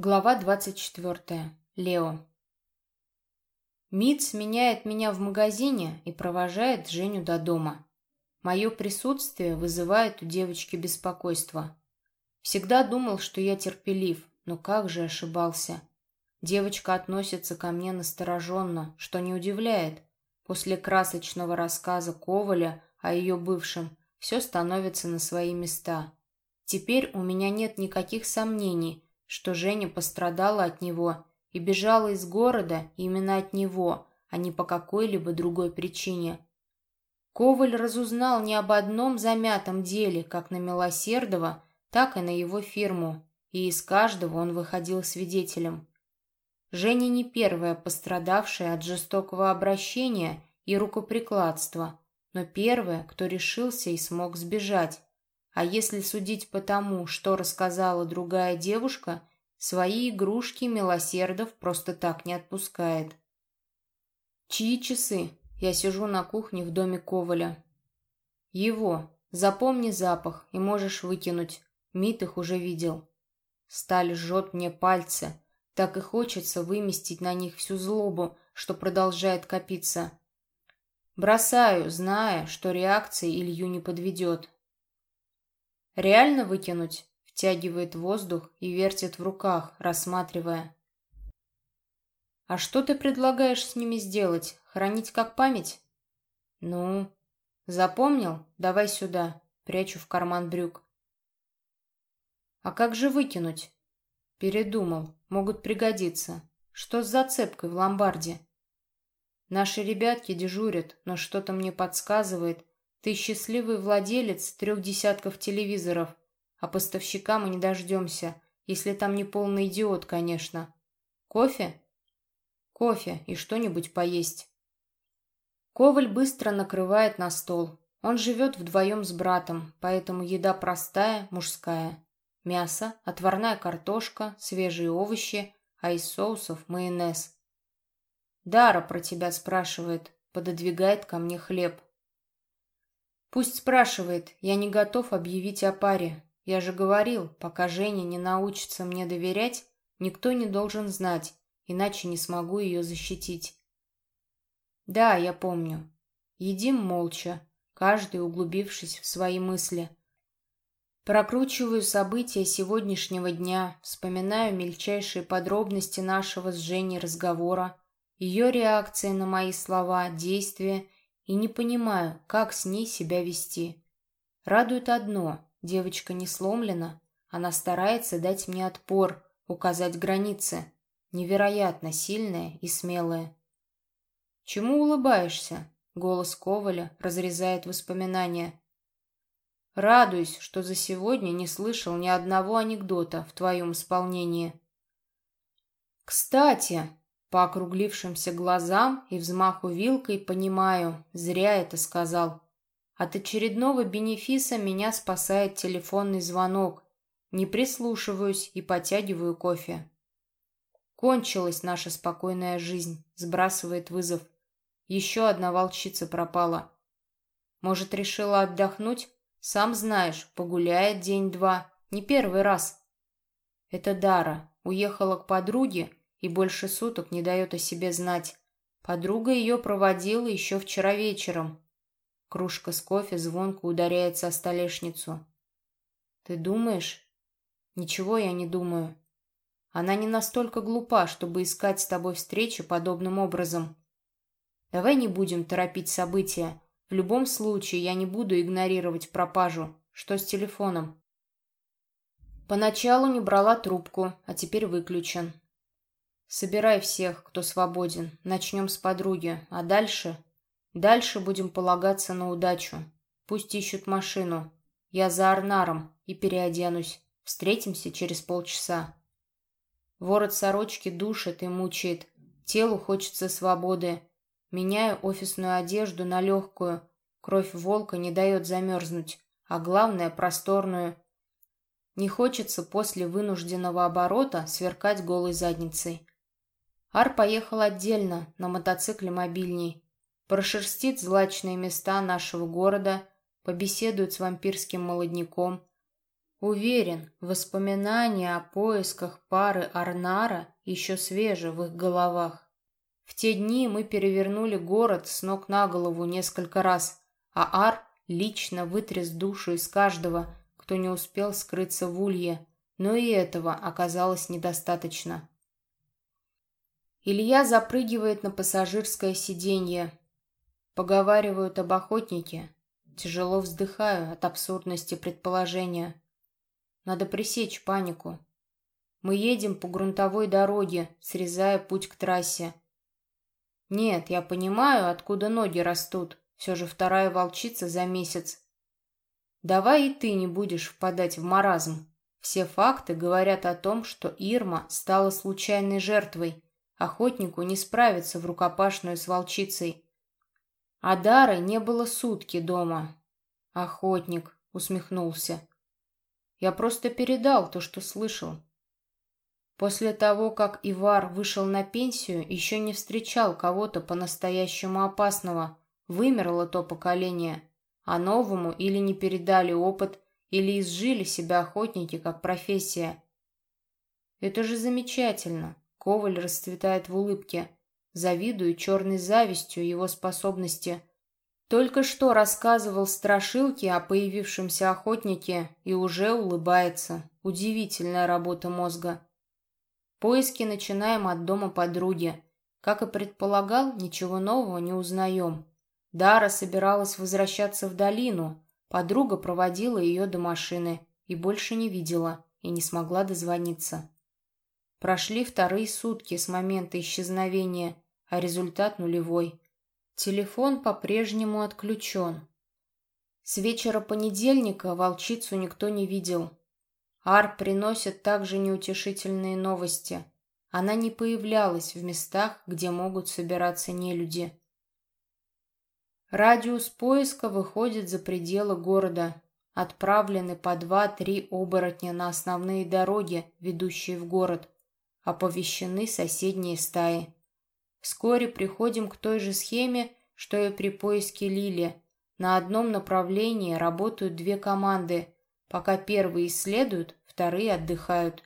Глава 24. Лео. Митц меняет меня в магазине и провожает Женю до дома. Мое присутствие вызывает у девочки беспокойство. Всегда думал, что я терпелив, но как же ошибался. Девочка относится ко мне настороженно, что не удивляет. После красочного рассказа Коваля о ее бывшем все становится на свои места. Теперь у меня нет никаких сомнений – что Женя пострадала от него и бежала из города именно от него, а не по какой-либо другой причине. Коваль разузнал не об одном замятом деле, как на Милосердова, так и на его фирму, и из каждого он выходил свидетелем. Женя не первая пострадавшая от жестокого обращения и рукоприкладства, но первая, кто решился и смог сбежать. А если судить по тому, что рассказала другая девушка, свои игрушки Милосердов просто так не отпускает. Чьи часы? Я сижу на кухне в доме Коваля. Его. Запомни запах и можешь выкинуть. Мит их уже видел. Сталь жжет мне пальцы. Так и хочется выместить на них всю злобу, что продолжает копиться. Бросаю, зная, что реакция Илью не подведет. Реально выкинуть? Втягивает воздух и вертит в руках, рассматривая. А что ты предлагаешь с ними сделать? Хранить как память? Ну, запомнил? Давай сюда. Прячу в карман брюк. А как же выкинуть? Передумал. Могут пригодиться. Что с зацепкой в ломбарде? Наши ребятки дежурят, но что-то мне подсказывает, ты счастливый владелец трех десятков телевизоров, а поставщика мы не дождемся, если там не полный идиот, конечно. Кофе? Кофе и что-нибудь поесть. Коваль быстро накрывает на стол. Он живет вдвоем с братом, поэтому еда простая, мужская. Мясо, отварная картошка, свежие овощи, а из соусов майонез. Дара про тебя спрашивает, пододвигает ко мне хлеб. Пусть спрашивает, я не готов объявить о паре. Я же говорил, пока Женя не научится мне доверять, никто не должен знать, иначе не смогу ее защитить. Да, я помню. Едим молча, каждый углубившись в свои мысли. Прокручиваю события сегодняшнего дня, вспоминаю мельчайшие подробности нашего с Женей разговора, ее реакции на мои слова, действия и не понимаю, как с ней себя вести. Радует одно – девочка не сломлена, она старается дать мне отпор, указать границы. Невероятно сильная и смелая. «Чему улыбаешься?» – голос Коваля разрезает воспоминания. «Радуюсь, что за сегодня не слышал ни одного анекдота в твоем исполнении». «Кстати», по округлившимся глазам и взмаху вилкой понимаю, зря это сказал. От очередного бенефиса меня спасает телефонный звонок. Не прислушиваюсь и потягиваю кофе. Кончилась наша спокойная жизнь, сбрасывает вызов. Еще одна волчица пропала. Может, решила отдохнуть? Сам знаешь, погуляет день-два. Не первый раз. Это Дара. Уехала к подруге, и больше суток не дает о себе знать. Подруга ее проводила еще вчера вечером. Кружка с кофе звонко ударяется о столешницу. «Ты думаешь?» «Ничего я не думаю. Она не настолько глупа, чтобы искать с тобой встречи подобным образом. Давай не будем торопить события. В любом случае я не буду игнорировать пропажу. Что с телефоном?» Поначалу не брала трубку, а теперь выключен. Собирай всех, кто свободен. Начнем с подруги. А дальше? Дальше будем полагаться на удачу. Пусть ищут машину. Я за Арнаром и переоденусь. Встретимся через полчаса. Ворот сорочки душит и мучает. Телу хочется свободы. Меняю офисную одежду на легкую. Кровь волка не дает замерзнуть. А главное, просторную. Не хочется после вынужденного оборота сверкать голой задницей. Ар поехал отдельно, на мотоцикле мобильней. Прошерстит злачные места нашего города, побеседует с вампирским молодняком. Уверен, воспоминания о поисках пары Арнара еще свежи в их головах. В те дни мы перевернули город с ног на голову несколько раз, а Ар лично вытряс душу из каждого, кто не успел скрыться в улье, но и этого оказалось недостаточно. Илья запрыгивает на пассажирское сиденье. Поговаривают об охотнике. Тяжело вздыхаю от абсурдности предположения. Надо пресечь панику. Мы едем по грунтовой дороге, срезая путь к трассе. Нет, я понимаю, откуда ноги растут. Все же вторая волчица за месяц. Давай и ты не будешь впадать в маразм. Все факты говорят о том, что Ирма стала случайной жертвой. Охотнику не справиться в рукопашную с волчицей. А Дары не было сутки дома. Охотник усмехнулся. Я просто передал то, что слышал. После того, как Ивар вышел на пенсию, еще не встречал кого-то по-настоящему опасного. Вымерло то поколение, а новому или не передали опыт, или изжили себя охотники как профессия. Это же замечательно. Коваль расцветает в улыбке. Завидую черной завистью его способности. Только что рассказывал страшилки о появившемся охотнике и уже улыбается. Удивительная работа мозга. Поиски начинаем от дома подруги. Как и предполагал, ничего нового не узнаем. Дара собиралась возвращаться в долину. Подруга проводила ее до машины и больше не видела, и не смогла дозвониться. Прошли вторые сутки с момента исчезновения, а результат нулевой. Телефон по-прежнему отключен. С вечера понедельника волчицу никто не видел. Ар приносит также неутешительные новости. Она не появлялась в местах, где могут собираться нелюди. Радиус поиска выходит за пределы города. Отправлены по два-три оборотня на основные дороги, ведущие в город. Оповещены соседние стаи. Вскоре приходим к той же схеме, что и при поиске Лили. На одном направлении работают две команды. Пока первые исследуют, вторые отдыхают.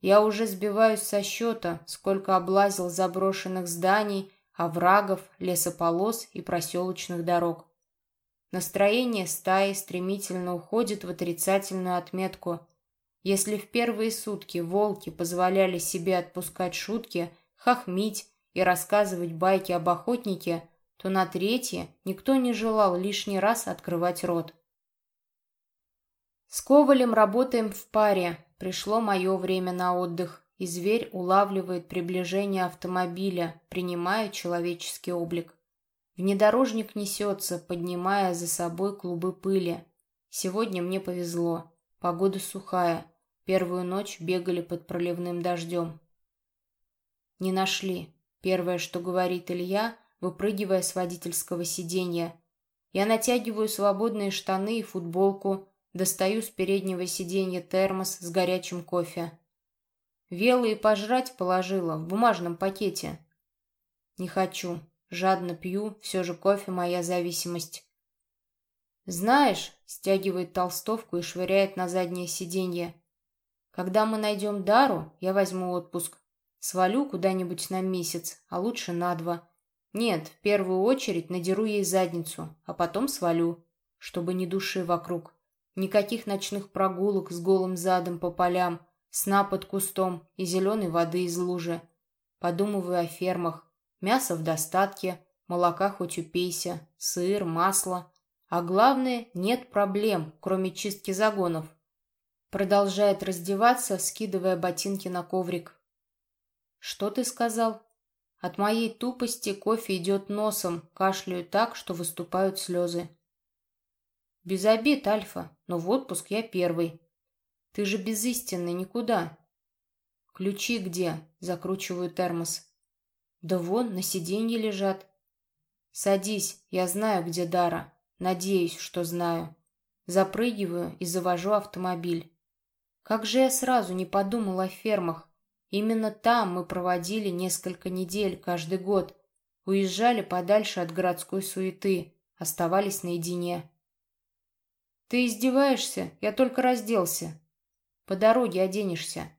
Я уже сбиваюсь со счета, сколько облазил заброшенных зданий, оврагов, лесополос и проселочных дорог. Настроение стаи стремительно уходит в отрицательную отметку. Если в первые сутки волки позволяли себе отпускать шутки, хохмить и рассказывать байки об охотнике, то на третье никто не желал лишний раз открывать рот. С Ковалем работаем в паре. Пришло мое время на отдых и зверь улавливает приближение автомобиля, принимая человеческий облик. Внедорожник несется, поднимая за собой клубы пыли. Сегодня мне повезло. Погода сухая. Первую ночь бегали под проливным дождем. Не нашли. Первое, что говорит Илья, выпрыгивая с водительского сиденья. Я натягиваю свободные штаны и футболку, достаю с переднего сиденья термос с горячим кофе. Вела и пожрать положила в бумажном пакете. Не хочу. Жадно пью, все же кофе моя зависимость. Знаешь, стягивает толстовку и швыряет на заднее сиденье. Когда мы найдем Дару, я возьму отпуск. Свалю куда-нибудь на месяц, а лучше на два. Нет, в первую очередь надеру ей задницу, а потом свалю, чтобы ни души вокруг. Никаких ночных прогулок с голым задом по полям, сна под кустом и зеленой воды из лужи. Подумываю о фермах. Мясо в достатке, молока хоть упейся, сыр, масло. А главное, нет проблем, кроме чистки загонов. Продолжает раздеваться, скидывая ботинки на коврик. «Что ты сказал?» От моей тупости кофе идет носом, кашляю так, что выступают слезы. Без обид, Альфа, но в отпуск я первый. Ты же без истины никуда. Ключи где? Закручиваю термос. Да вон, на сиденье лежат. Садись, я знаю, где Дара. Надеюсь, что знаю. Запрыгиваю и завожу автомобиль. Как же я сразу не подумал о фермах. Именно там мы проводили несколько недель каждый год. Уезжали подальше от городской суеты, оставались наедине. Ты издеваешься? Я только разделся. По дороге оденешься.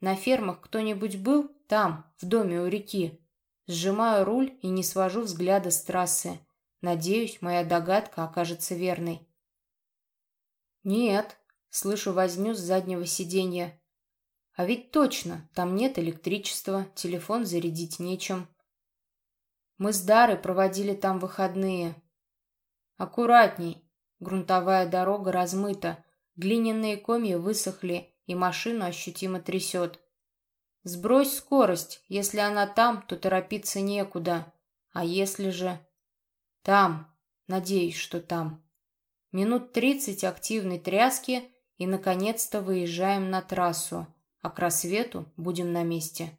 На фермах кто-нибудь был? Там, в доме у реки. Сжимаю руль и не свожу взгляда с трассы. Надеюсь, моя догадка окажется верной. Нет, слышу возню с заднего сиденья. А ведь точно, там нет электричества, телефон зарядить нечем. Мы с Дарой проводили там выходные. Аккуратней. Грунтовая дорога размыта, глиняные комья высохли, и машину ощутимо трясет. Сбрось скорость. Если она там, то торопиться некуда. А если же... Там. Надеюсь, что там. Минут тридцать активной тряски, и, наконец-то, выезжаем на трассу. А к рассвету будем на месте.